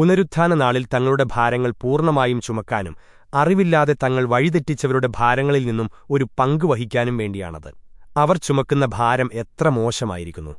പുനരുത്ഥാന നാളിൽ തങ്ങളുടെ ഭാരങ്ങൾ പൂർണമായും ചുമക്കാനും അറിവില്ലാതെ തങ്ങൾ വഴിതെറ്റിച്ചവരുടെ ഭാരങ്ങളിൽ നിന്നും ഒരു പങ്ക് വഹിക്കാനും വേണ്ടിയാണത്. അവർ ചുമക്കുന്ന ഭാരം എത്ര മോശമായിരിക്കുന്നു.